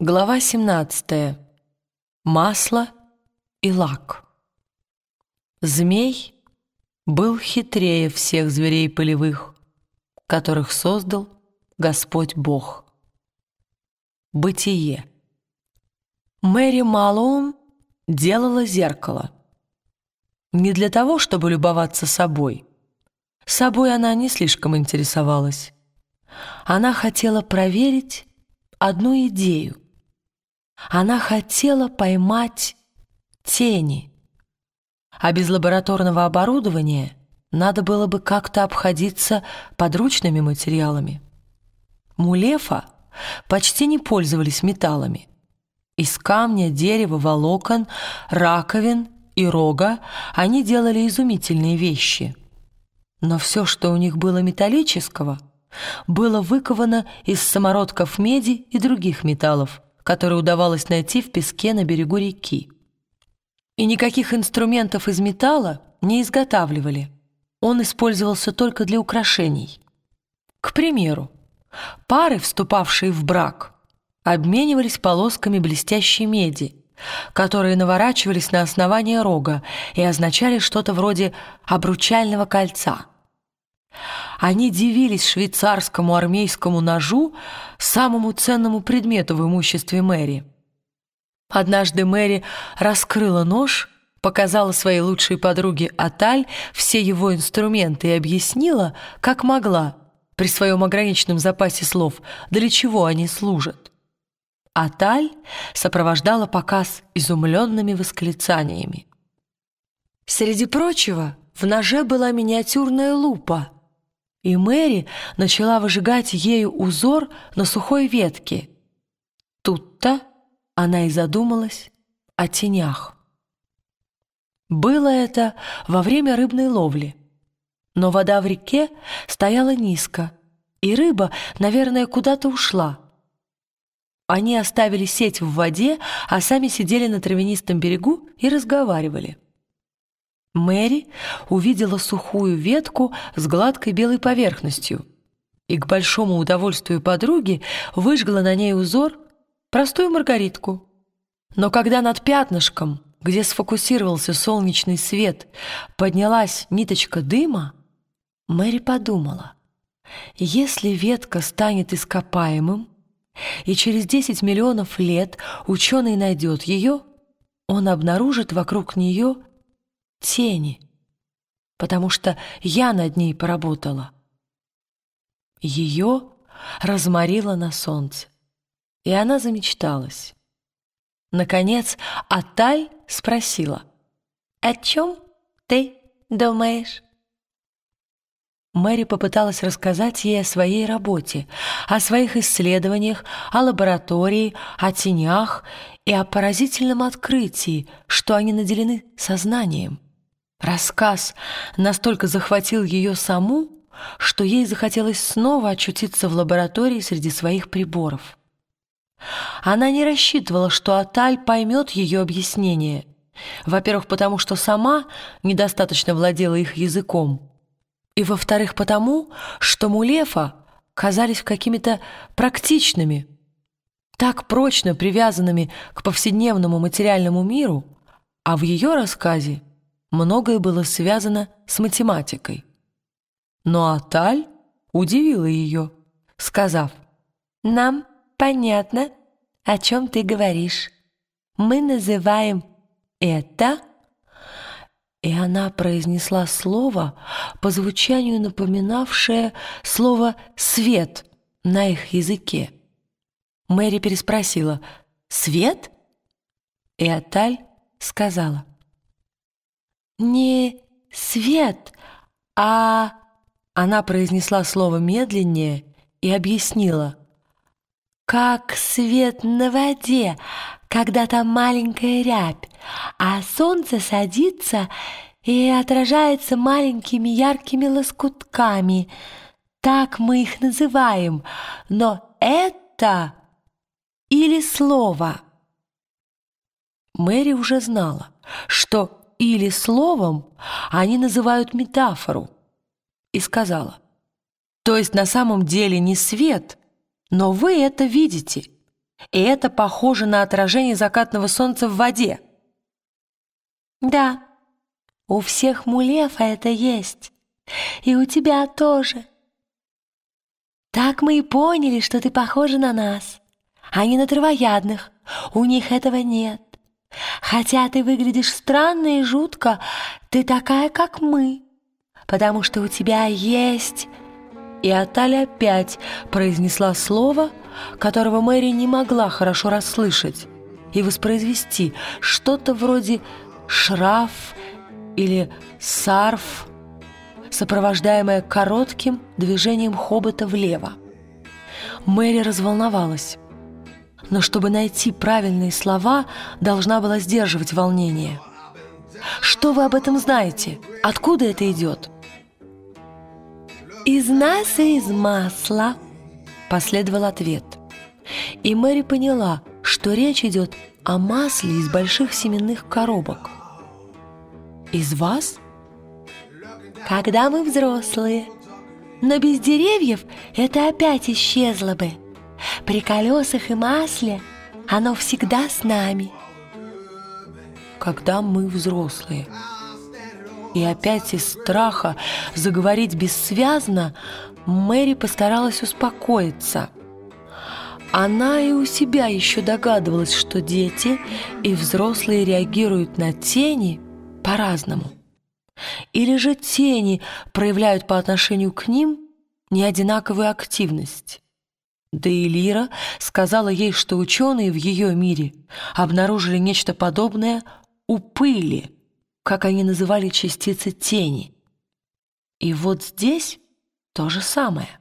Глава 17. Масло и лак. Змей был хитрее всех зверей полевых, которых создал Господь Бог. Бытие. Мэри Малоун делала зеркало. Не для того, чтобы любоваться собой. Собой она не слишком интересовалась. Она хотела проверить одну идею. Она хотела поймать тени. А без лабораторного оборудования надо было бы как-то обходиться подручными материалами. Мулефа почти не пользовались металлами. Из камня, дерева, волокон, раковин и рога они делали изумительные вещи. Но все, что у них было металлического, было выковано из самородков меди и других металлов, которые удавалось найти в песке на берегу реки. И никаких инструментов из металла не изготавливали. Он использовался только для украшений. К примеру, пары, вступавшие в брак, обменивались полосками блестящей меди, которые наворачивались на основание рога и означали что-то вроде обручального кольца – они дивились швейцарскому армейскому ножу, самому ценному предмету в имуществе Мэри. Однажды Мэри раскрыла нож, показала своей лучшей подруге Аталь все его инструменты и объяснила, как могла, при своем ограниченном запасе слов, для чего они служат. Аталь сопровождала показ изумленными восклицаниями. Среди прочего, в ноже была миниатюрная лупа — и Мэри начала выжигать ею узор на сухой ветке. Тут-то она и задумалась о тенях. Было это во время рыбной ловли. Но вода в реке стояла низко, и рыба, наверное, куда-то ушла. Они оставили сеть в воде, а сами сидели на травянистом берегу и разговаривали. Мэри увидела сухую ветку с гладкой белой поверхностью и к большому удовольствию подруги выжгла на ней узор простую маргаритку. Но когда над пятнышком, где сфокусировался солнечный свет, поднялась ниточка дыма, Мэри подумала, если ветка станет ископаемым, и через 10 миллионов лет ученый найдет ее, он обнаружит вокруг нее тени, потому что я над ней поработала. Ее разморило на солнце, и она замечталась. Наконец Аталь спросила, «О чем ты думаешь?» Мэри попыталась рассказать ей о своей работе, о своих исследованиях, о лаборатории, о тенях и о поразительном открытии, что они наделены сознанием. Рассказ настолько захватил ее саму, что ей захотелось снова очутиться в лаборатории среди своих приборов. Она не рассчитывала, что Аталь поймет ее объяснение. Во-первых, потому что сама недостаточно владела их языком. И во-вторых, потому, что Мулефа казались какими-то практичными, так прочно привязанными к повседневному материальному миру, а в ее рассказе – многое было связано с математикой. Но Аталь удивила ее, сказав, «Нам понятно, о чем ты говоришь. Мы называем это...» И она произнесла слово, по звучанию напоминавшее слово «свет» на их языке. Мэри переспросила «Свет?» И Аталь сказала «Не свет, а...» Она произнесла слово медленнее и объяснила. «Как свет на воде, когда там маленькая рябь, а солнце садится и отражается маленькими яркими лоскутками. Так мы их называем, но это или слово». Мэри уже знала, что или словом они называют метафору. И сказала, то есть на самом деле не свет, но вы это видите. и это похоже на отражение закатного солнца в воде. Да, у всех мулефа это есть, и у тебя тоже. Так мы и поняли, что ты похожа на нас, а не на травоядных. У них этого нет. Хотя ты выглядишь странно и жутко, ты такая, как мы, потому что у тебя есть и Аталя опять произнесла слово, которого Мэри не могла хорошо расслышать и воспроизвести, что-то вроде «шраф» или «сарф», сопровождаемое коротким движением хобота влево. Мэри разволновалась, но чтобы найти правильные слова, должна была сдерживать волнение. «Что вы об этом знаете? Откуда это идет?» «Из нас и из масла», — последовал ответ. И Мэри поняла, что речь идет о масле из больших семенных коробок. «Из вас?» «Когда мы взрослые. Но без деревьев это опять исчезло бы. При колесах и масле оно всегда с нами». «Когда мы взрослые», и опять из страха заговорить бессвязно Мэри постаралась успокоиться. Она и у себя еще догадывалась, что дети и взрослые реагируют на тени по-разному. Или же тени проявляют по отношению к ним неодинаковую активность. Да и Лира сказала ей, что ученые в ее мире обнаружили нечто подобное у пыли – как они называли частицы тени. И вот здесь то же самое.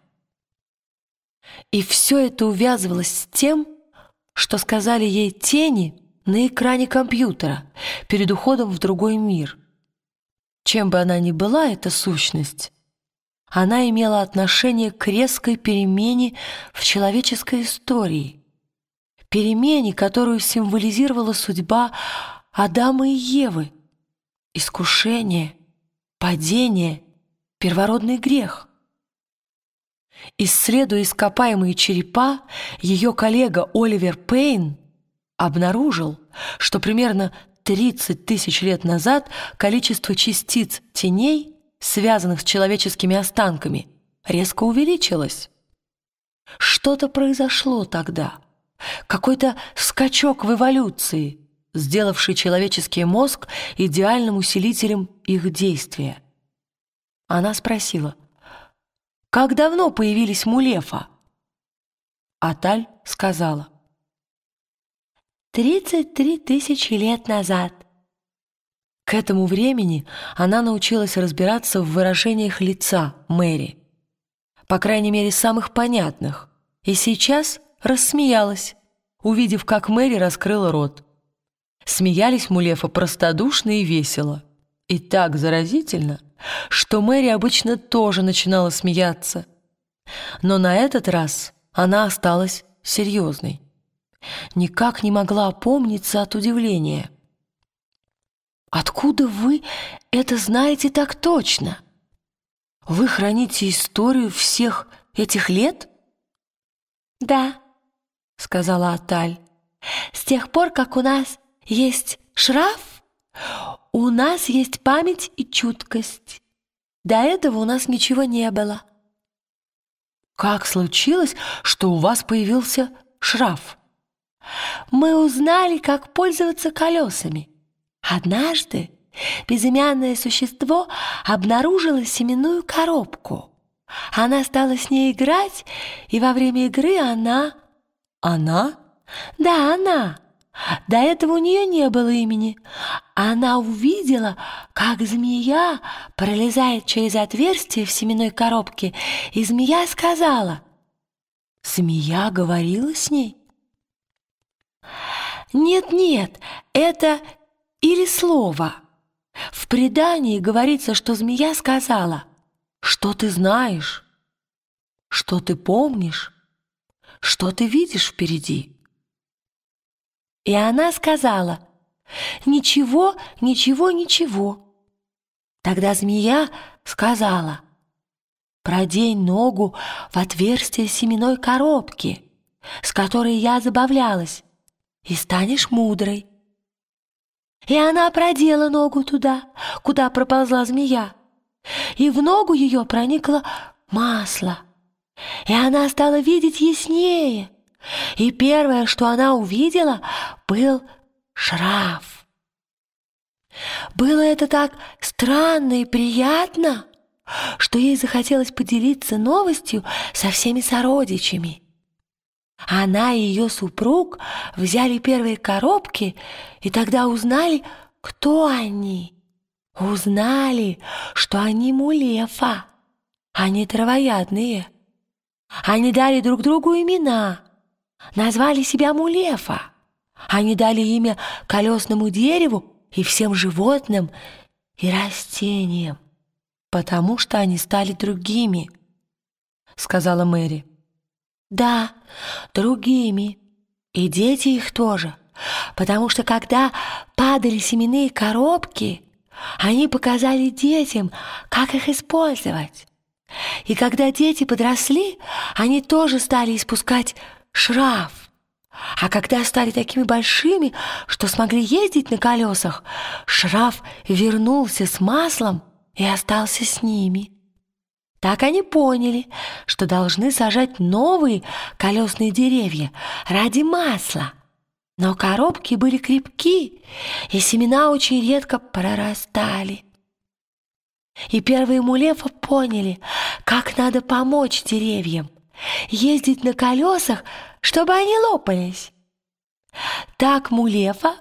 И все это увязывалось с тем, что сказали ей тени на экране компьютера перед уходом в другой мир. Чем бы она ни была, эта сущность, она имела отношение к резкой перемене в человеческой истории, перемене, которую символизировала судьба Адама и Евы, искушение, падение, первородный грех. Исследуя ископаемые черепа, ее коллега Оливер Пейн обнаружил, что примерно 30 тысяч лет назад количество частиц теней, связанных с человеческими останками, резко увеличилось. Что-то произошло тогда, какой-то скачок в эволюции – сделавший человеческий мозг идеальным усилителем их действия. Она спросила, «Как давно появились мулефа?» Аталь сказала, «Тридцать три тысячи лет назад». К этому времени она научилась разбираться в выражениях лица Мэри, по крайней мере, самых понятных, и сейчас рассмеялась, увидев, как Мэри раскрыла рот. Смеялись Мулефа простодушно и весело. И так заразительно, что Мэри обычно тоже начинала смеяться. Но на этот раз она осталась серьезной. Никак не могла опомниться от удивления. «Откуда вы это знаете так точно? Вы храните историю всех этих лет?» «Да», — сказала Аталь, — «с тех пор, как у нас есть шраф, у нас есть память и чуткость. До этого у нас ничего не было. Как случилось, что у вас появился шраф? Мы узнали, как пользоваться колесами. Однажды безымянное существо обнаружило семенную коробку. Она стала с ней играть, и во время игры она... Она? Да, она. До этого у нее не было имени. Она увидела, как змея пролезает через отверстие в семенной коробке, и змея сказала. Змея говорила с ней? Нет-нет, это или слово. В предании говорится, что змея сказала, что ты знаешь, что ты помнишь, что ты видишь впереди. И она сказала, «Ничего, ничего, ничего». Тогда змея сказала, «Продень ногу в отверстие семенной коробки, с которой я забавлялась, и станешь мудрой. И она продела ногу туда, куда проползла змея, и в ногу ее проникло масло, и она стала видеть яснее, и первое, что она увидела, был шраф. Было это так странно и приятно, что ей захотелось поделиться новостью со всеми сородичами. Она и ее супруг взяли первые коробки и тогда узнали, кто они. Узнали, что они мулефа, они травоядные. Они дали друг другу имена, назвали себя мулефа. Они дали имя колесному дереву и всем животным и растениям, потому что они стали другими, сказала Мэри. Да, другими. И дети их тоже. Потому что когда падали семенные коробки, они показали детям, как их использовать. И когда дети подросли, они тоже стали испускать шраф. А когда стали такими большими, что смогли ездить на колесах, шраф вернулся с маслом и остался с ними. Так они поняли, что должны сажать новые колесные деревья ради масла. Но коробки были крепки, и семена очень редко прорастали. И первые мулефа поняли, как надо помочь деревьям, ездить на колесах, чтобы они лопались. Так мулефа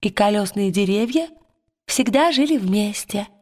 и колесные деревья всегда жили вместе –